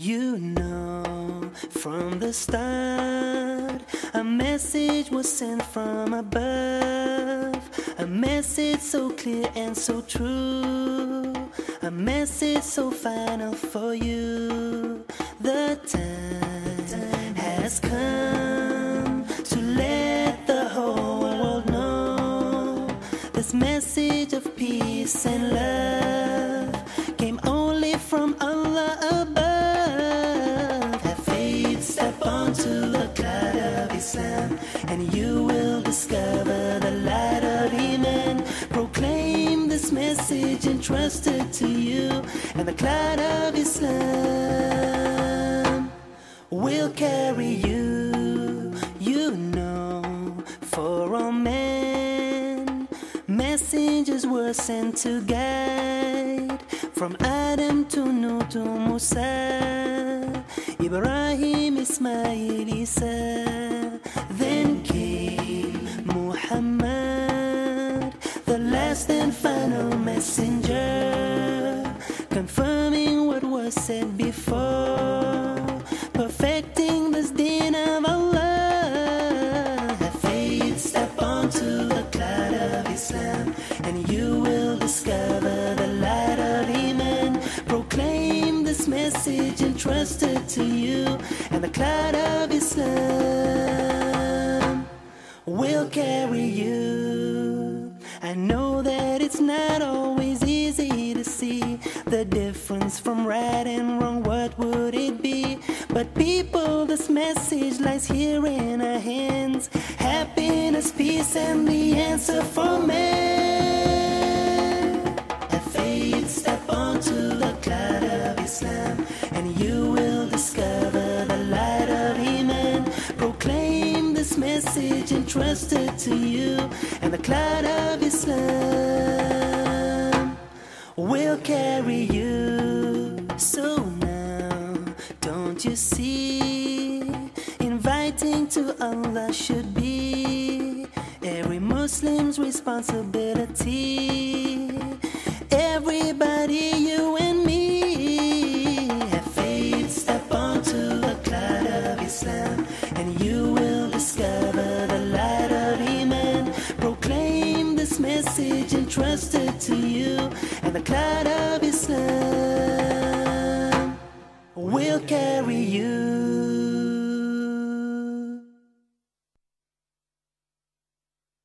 You know, from the start, a message was sent from above. A message so clear and so true. A message so final for you. The time has come to let the whole world know this message discover the light of Iman. Proclaim this message entrusted to you, and the cloud of Islam will carry you. You know, for all men, messengers were sent to guide from Adam to Nuh to Musa, Ibrahim, Ismail, Isa. Messenger, confirming what was said before, perfecting this deen of Allah. Have faith, step onto the cloud of Islam, and you will discover the light of Iman. Proclaim this message entrusted to you, and the cloud of Islam will carry you. I know that it's not always easy to see the difference from right and wrong. What would it be? But people, this message lies here in our hands. Happiness, peace, and the answer for man. Entrusted to you, and the cloud of Islam will carry you. So now, don't you see? Inviting to Allah should be every Muslim's responsibility. Entrusted to you, and the cloud of Islam will carry you.